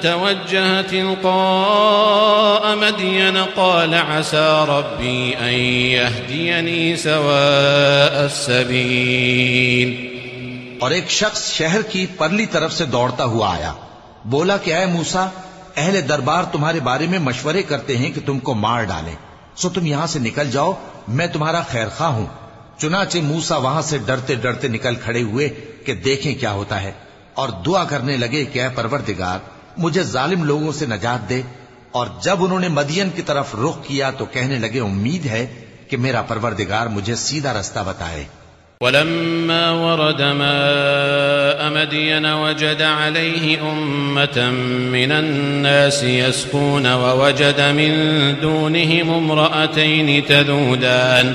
توجه تلقاء مدين قال عسى ربي أن يهديني سواء السبيل۔ اور ایک شخص شہر کی پرلی طرف سے دوڑتا ہوا آیا۔ بولا کہ اے موسا اہل دربار تمہارے بارے میں مشورے کرتے ہیں کہ تم کو مار ڈالیں۔ سو تم یہاں سے نکل جاؤ، میں تمہارا خیر خواہ ہوں۔ چنانچہ موسا وہاں سے ڈرتے ڈرتے نکل کھڑے ہوئے کہ دیکھیں کیا ہوتا ہے۔ اور دعا کرنے لگے کہ اے پروردگار مجھے ظالم لوگوں سے نجات دے اور جب انہوں نے مدین کی طرف رخ کیا تو کہنے لگے، امید ہے کہ میرا پروردگار مجھے سیدھا رستہ بتائے۔ ولما ورد ماء مدين وجد عليه أمة من الناس يسقون ووجد من دونهم امرأتين تذودان۔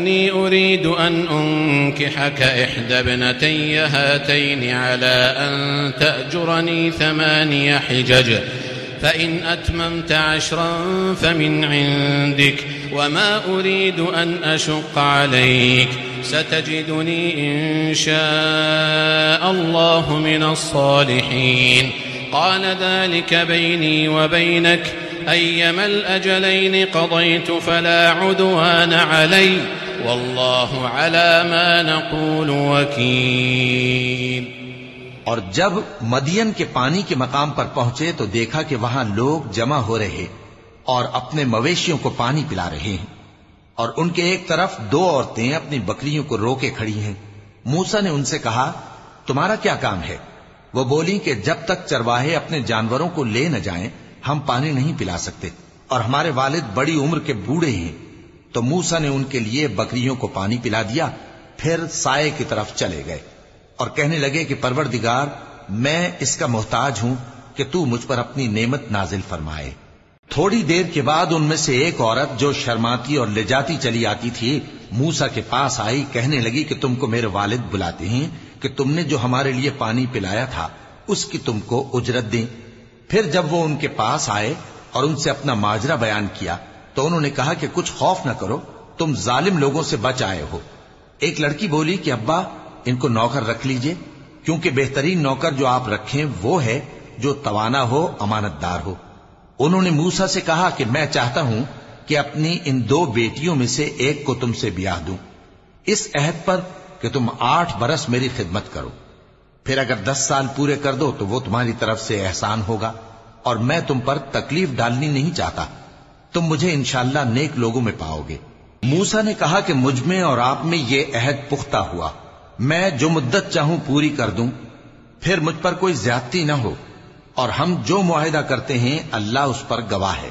إني أريد أن أنكحك إحدى ابنتي هاتين على أن تأجرني ثماني حجج، فإن أتممت عشرا فمن عندك، وما أريد أن أشق عليك. ستجدني إن شاء الله من الصالحين. قال ذلك بيني وبينك، أيما الأجلين قضيت فلا عدوان علي والله على ما نقول وكيل اور جب مدین کے پانی کے مقام پر پہنچے تو دیکھا کہ وہاں لوگ جمع ہو رہے اور اپنے مویشیوں کو پانی پلا رہے ہیں۔ اور ان کے ایک طرف دو عورتیں اپنی بکریوں کو روکے کھڑی ہیں۔ موسا نے ان سے کہا، تمہارا کیا کام ہے؟ وہ بولی کہ، جب تک چرواہے اپنے جانوروں کو لے نہ جائیں، ہم پانی نہیں پلا سکتے اور ہمارے والد بڑی عمر کے بوڑھے ہیں۔ تو موسا نے ان کے لیے بکریوں کو پانی پلا دیا، پھر سائے کی طرف چلے گئے اور کہنے لگے کہ پروردگار، میں اس کا محتاج ہوں کہ تو مجھ پر اپنی نعمت نازل فرمائے۔ تھوڑی دیر کے بعد ان میں سے ایک عورت جو شرماتی اور لے جاتی چلی آتی تھی موسا کے پاس آئی، کہنے لگی کہ تم کو میرے والد بلاتے ہیں، کہ تم نے جو ہمارے لیے پانی پلایا تھا، اس کی تم کو اجرت دیں۔ پھر جب وہ ان کے پاس آئے اور ان سے اپنا ماجرا بیان کیا تو انہوں نے کہا کہ کچھ خوف نہ کرو، تم ظالم لوگوں سے بچ آئے ہو۔ ایک لڑکی بولی کہ ابا، ان کو نوکر رکھ لیجیے، کیونکہ بہترین نوکر جو آپ رکھیں وہ ہے جو توانا ہو امانت دار ہو۔ انہوں نے موسا سے کہا کہ میں چاہتا ہوں کہ اپنی ان دو بیٹیوں میں سے ایک کو تم سے بیاہ دوں۔ اس عہد پر کہ تم آٹھ برس میری خدمت کرو۔ پھر اگر دس سال پورے کر دو تو وہ تمہاری طرف سے احسان ہوگا اور میں تم پر تکلیف ڈالنی نہیں چاہتا۔ تم مجھے انشاءاللہ نیک لوگوں میں پاؤ گے۔ موسا نے کہا کہ مجھ میں اور آپ میں یہ عہد پختہ ہوا۔ میں جو مدت چاہوں پوری کر دوں، پھر مجھ پر کوئی زیادتی نہ ہو۔ اور ہم جو معاہدہ کرتے ہیں، اللہ اس پر گواہ ہے۔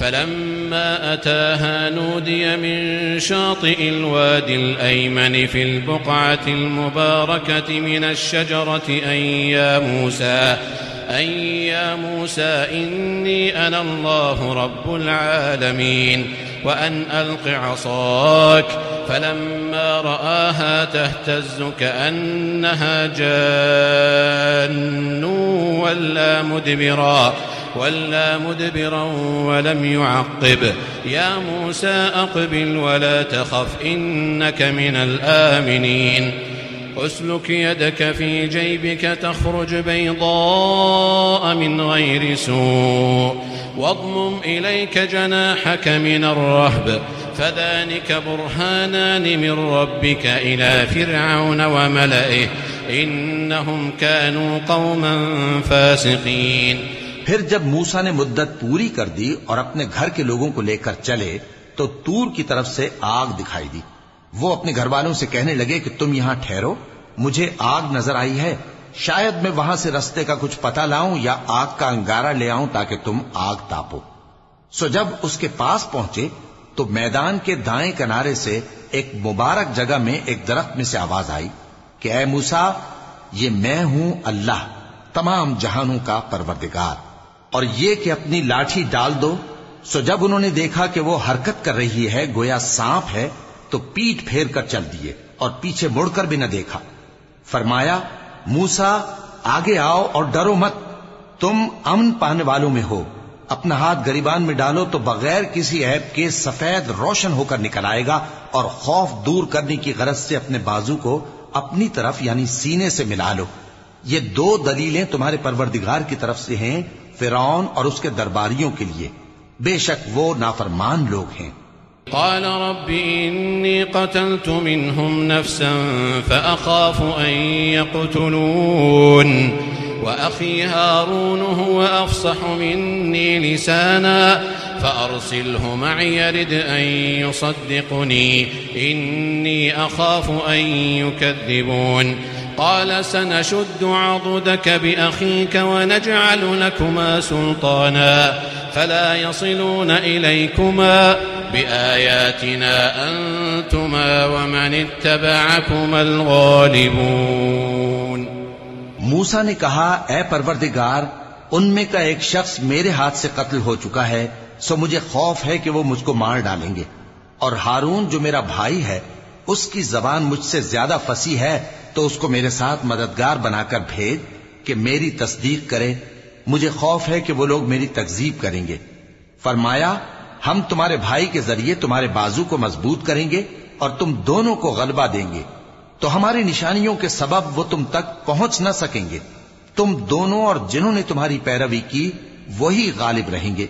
فلما أتاها نودي من شاطئ الوادي الأيمن في البقعة المباركة من الشجرة أن يا موسى أن يا موسى، إني أنا الله رب العالمين، وأن ألق عصاك. فلما رآها تهتز كأنها جان، ولا مدبرا. ولا مدبرا ولم يعقب. يا موسى أقبل ولا تخف، إنك من الآمنين. اسلك يدك في جيبك، تخرج بيضاء من غير سوء. واضمم إليك جناحك من الرهب. فذلك برهانان من ربك إلى فرعون وملئه. إنهم كانوا قوما فاسقين. پھر جب موسا نے مدت پوری کر دی اور اپنے گھر کے لوگوں کو لے کر چلے، تو تور کی طرف سے آگ دکھائی دی۔ وہ اپنے گھر والوں سے کہنے لگے کہ تم یہاں ٹھہرو، مجھے آگ نظر آئی ہے۔ شاید میں وہاں سے رستے کا کچھ پتا لاؤں یا آگ کا انگارہ لے آؤں تاکہ تم آگ تاپو۔ سو جب اس کے پاس پہنچے، تو میدان کے دائیں کنارے سے ایک مبارک جگہ میں ایک درخت میں سے آواز آئی کہ اے موسا یہ میں ہوں اللہ، تمام جہانوں کا پروردگار۔ اور یہ کہ اپنی لاٹھی ڈال دو۔ سو جب انہوں نے دیکھا کہ وہ حرکت کر رہی ہے، گویا سانپ ہے، تو پیٹ پھیر کر چل دیے اور پیچھے مڑ کر بھی نہ دیکھا۔ فرمایا، موسا، آگے آؤ اور ڈرو مت۔ تم امن پانے والوں میں ہو۔ اپنا ہاتھ گریبان میں ڈالو تو بغیر کسی عیب کے سفید روشن ہو کر نکل آئے گا اور خوف دور کرنے کی غرض سے اپنے بازو کو اپنی طرف یعنی سینے سے ملا لو۔ یہ دو دلیلیں تمہارے پروردگار کی طرف سے ہیں۔ فرعون اور اس کے درباریوں کے لیے۔ بے شک وہ نافرمان لوگ ہیں۔ قال رب إني قتلت منهم نفسا فأخاف أن يقتلون۔ وأخي هارون هو أفصح مني لسانا۔ فأرسله معي يرد أن يصدقني۔ إني أخاف أن يكذبون۔ قال سنشد عضدك بأخيك ونجعل لكما سلطانا فلا يصلون إليكما بآياتنا أنتما ومن اتبعكما الغالبون موسا نے کہا، اے پروردگار، ان میں کا ایک شخص میرے ہاتھ سے قتل ہو چکا ہے، سو مجھے خوف ہے کہ وہ مجھ کو مار ڈالیں گے۔ اور ہارون جو میرا بھائی ہے، اس کی زبان مجھ سے زیادہ فسی ہے تو اس کو میرے ساتھ مددگار بنا کر بھیج کہ میری تصدیق کرے۔ مجھے خوف ہے کہ وہ لوگ میری تکزیب کریں گے۔ فرمایا، ہم تمہارے بھائی کے ذریعے تمہارے بازو کو مضبوط کریں گے اور تم دونوں کو غلبہ دیں گے۔ تو ہماری نشانیوں کے سبب وہ تم تک پہنچ نہ سکیں گے۔ تم دونوں اور جنہوں نے تمہاری پیروی کی، وہی غالب رہیں گے۔